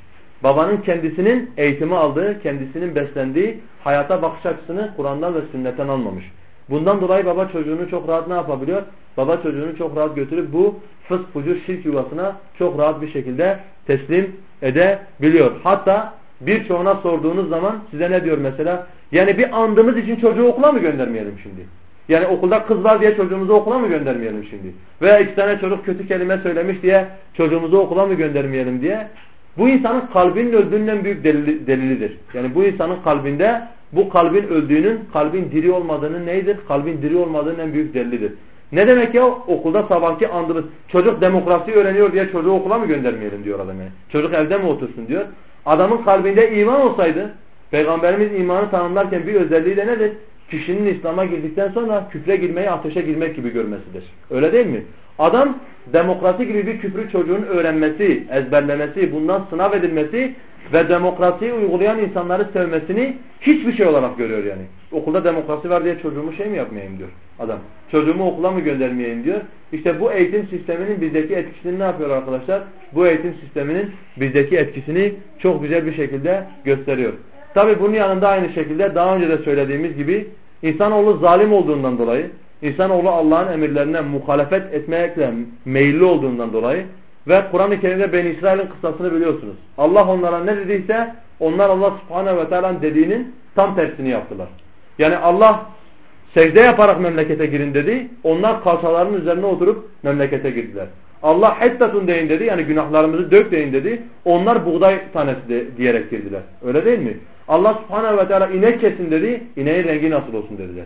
Babanın kendisinin eğitimi aldığı, kendisinin beslendiği hayata bakış açısını Kur'an'dan ve sünnetten almamış. Bundan dolayı baba çocuğunu çok rahat ne yapabiliyor? Baba çocuğunu çok rahat götürüp bu fısk, fucur, şirk yuvasına çok rahat bir şekilde teslim edebiliyor. Hatta birçoğuna sorduğunuz zaman size ne diyor mesela? Yani bir andımız için çocuğu okula mı göndermeyelim şimdi? Yani okulda kız var diye çocuğumuzu okula mı göndermeyelim şimdi? Veya iki tane çocuk kötü kelime söylemiş diye çocuğumuzu okula mı göndermeyelim diye. Bu insanın kalbinin öldüğünün en büyük delili, delilidir. Yani bu insanın kalbinde bu kalbin öldüğünün, kalbin diri olmadığının neydir? Kalbin diri olmadığının en büyük delilidir. Ne demek ya okulda sabahki andımız çocuk demokrasi öğreniyor diye çocuğu okula mı göndermeyelim diyor adam yani. Çocuk evde mi otursun diyor. Adamın kalbinde iman olsaydı Peygamberimiz imanı tanımlarken bir özelliği de nedir? Kişinin İslam'a girdikten sonra küfre girmeyi ateşe girmek gibi görmesidir. Öyle değil mi? Adam demokrasi gibi bir küfrü çocuğun öğrenmesi, ezberlemesi, bundan sınav edilmesi ve demokrasiyi uygulayan insanları sevmesini hiçbir şey olarak görüyor yani. Okulda demokrasi var diye çocuğumu şey mi yapmayayım diyor adam. Çocuğumu okula mı göndermeyeyim diyor. İşte bu eğitim sisteminin bizdeki etkisini ne yapıyor arkadaşlar? Bu eğitim sisteminin bizdeki etkisini çok güzel bir şekilde gösteriyor. Tabi bunun yanında aynı şekilde daha önce de söylediğimiz gibi insanoğlu zalim olduğundan dolayı, insanoğlu Allah'ın emirlerine muhalefet etmekle meyilli olduğundan dolayı ve Kur'an-ı Kerim'de Ben İsrail'in kıssasını biliyorsunuz. Allah onlara ne dediyse onlar Allah subhanehu ve teala'nın dediğinin tam tersini yaptılar. Yani Allah secde yaparak memlekete girin dedi. Onlar kalçalarının üzerine oturup memlekete girdiler. Allah hettatun deyin dedi. Yani günahlarımızı dök deyin dedi. Onlar buğday tanesi de, diyerek girdiler. Öyle değil mi? Allah subhanehu ve teala inek kesin dedi. İneğin rengi nasıl olsun dediler.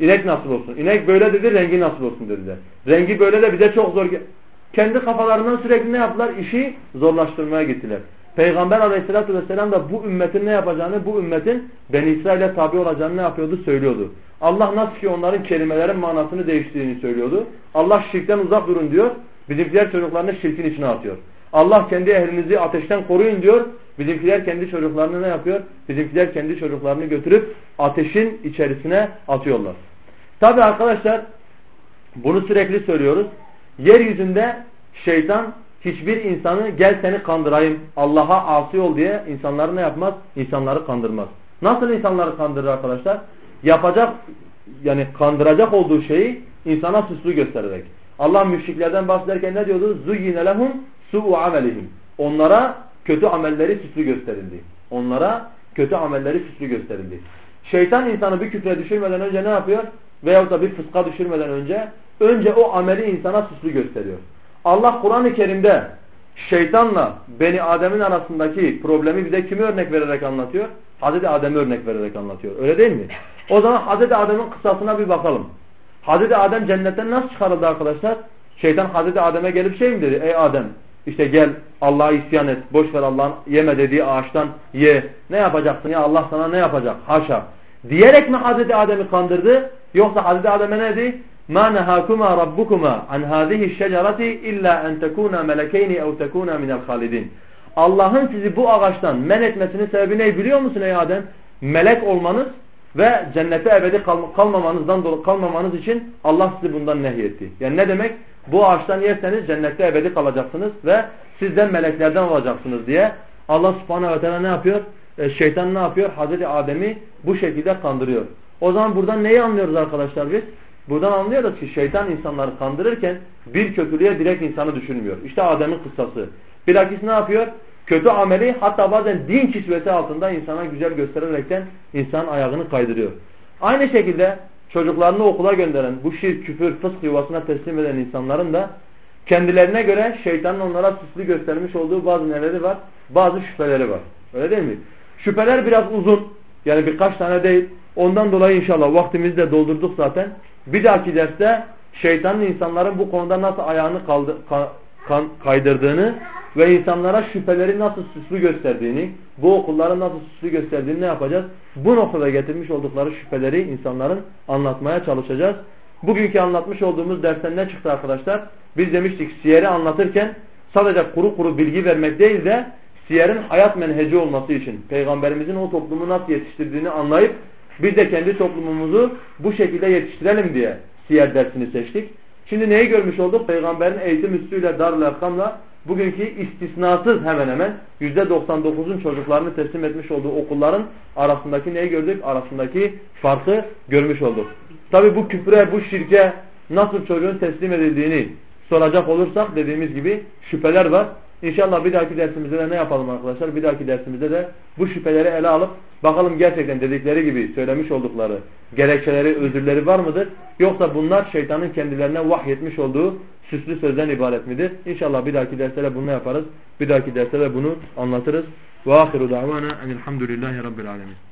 İnek nasıl olsun? İnek böyle dedi rengi nasıl olsun dediler. Rengi böyle de bize çok zor. Kendi kafalarından sürekli ne yaptılar? İşi zorlaştırmaya gittiler. Peygamber aleyhissalatü vesselam da bu ümmetin ne yapacağını, bu ümmetin Beni İsrail'e tabi olacağını ne yapıyordu? Söylüyordu. Allah nasıl ki onların kelimelerin manasını değiştirdiğini söylüyordu. Allah şirkten uzak durun diyor. Bizimkiler çocuklarını şirkin içine atıyor. Allah kendi ehlinizi ateşten koruyun diyor. Bizimkiler kendi çocuklarını ne yapıyor? Bizimkiler kendi çocuklarını götürüp ateşin içerisine atıyorlar. Tabi arkadaşlar bunu sürekli söylüyoruz. Yeryüzünde şeytan hiçbir insanı gel seni kandırayım Allah'a asi ol diye insanları ne yapmaz? İnsanları kandırmaz. Nasıl insanları kandırır arkadaşlar? Yapacak yani kandıracak olduğu şeyi insana süslü göstererek. Allah müşriklerden bahsederken ne diyordu? Zuyyine lehum su'u amelihim. Onlara kötü amelleri süslü gösterildi. Onlara kötü amelleri süslü gösterildi. Şeytan insanı bir küfre düşürmeden önce ne yapıyor? Veyahut da bir fıska düşürmeden önce önce o ameli insana süslü gösteriyor. Allah Kur'an-ı Kerim'de şeytanla Beni Adem'in arasındaki problemi bize kimi örnek vererek anlatıyor? Hazreti Adem'i örnek vererek anlatıyor. Öyle değil mi? O zaman Hazreti Adem'in kısasına bir bakalım. Hazreti Adem cennetten nasıl çıkarıldı arkadaşlar? Şeytan Hazreti Adem'e gelip şey mi dedi? Ey Adem işte gel Allah'a isyan et. Boş ver Allah'ın yeme dediği ağaçtan ye. Ne yapacaksın ya Allah sana ne yapacak? Haşa. Diyerek mi Hazreti Adem'i kandırdı? Yoksa Hazreti Adem'e ne dedi? مَا نَهَاكُمَا رَبُّكُمَا عَنْ هَذِهِ الشَّجَرَةِ اِلَّا اَنْ تَكُونَ مَلَكَيْنِ اَوْ تَكُونَ مِنَ الْخَالِدِينَ Allah'ın sizi bu ağaçtan men etmesinin sebebi ne biliyor musun ey Adem? Melek olmanız ve cennete ebedi kal kalmamanızdan dolayı kalmamanız için Allah sizi bundan nehyetti. Yani ne demek? Bu ağaçtan yerseniz cennette ebedi kalacaksınız ve sizden meleklerden olacaksınız diye Allah subhanehu ve teala ne yapıyor? E, şeytan ne yapıyor? Hazreti Adem'i bu şekilde kandırıyor. O zaman buradan neyi anlıyoruz arkadaşlar biz? Buradan anlıyoruz ki şeytan insanları kandırırken bir kötülüğe direkt insanı düşünmüyor. İşte Adem'in kıssası. Bilakis ne yapıyor? Kötü ameli hatta bazen din kisvesi altında insana güzel göstererekten insan ayağını kaydırıyor. Aynı şekilde çocuklarını okula gönderen, bu şirk, küfür, fısk yuvasına teslim eden insanların da kendilerine göre şeytanın onlara süslü göstermiş olduğu bazı neleri var? Bazı şüpheleri var. Öyle değil mi? Şüpheler biraz uzun. Yani birkaç tane değil. Ondan dolayı inşallah vaktimizi de doldurduk zaten. Bir dahaki derste şeytanın insanların bu konuda nasıl ayağını kaldı, ka, kaydırdığını ve insanlara şüpheleri nasıl süslü gösterdiğini, bu okulları nasıl süslü gösterdiğini ne yapacağız? Bu noktada getirmiş oldukları şüpheleri insanların anlatmaya çalışacağız. Bugünkü anlatmış olduğumuz dersten ne çıktı arkadaşlar? Biz demiştik siyeri anlatırken sadece kuru kuru bilgi vermek değil de siyerin hayat menheci olması için peygamberimizin o toplumu nasıl yetiştirdiğini anlayıp biz de kendi toplumumuzu bu şekilde yetiştirelim diye siyer dersini seçtik. Şimdi neyi görmüş olduk? Peygamberin eğitim üstüyle Darül Erkam'la bugünkü istisnasız hemen hemen %99'un çocuklarını teslim etmiş olduğu okulların arasındaki neyi gördük? Arasındaki farkı görmüş olduk. Tabi bu küfre, bu şirke nasıl çocuğun teslim edildiğini soracak olursak dediğimiz gibi şüpheler var. İnşallah bir dahaki dersimizde de ne yapalım arkadaşlar? Bir dahaki dersimizde de bu şüpheleri ele alıp bakalım gerçekten dedikleri gibi söylemiş oldukları gerekçeleri, özürleri var mıdır? Yoksa bunlar şeytanın kendilerine vahyetmiş olduğu süslü sözden ibaret midir? İnşallah bir dahaki derslere bunu yaparız. Bir dahaki derslere bunu anlatırız. Ve ahiru davana enilhamdülillahi rabbil alemin.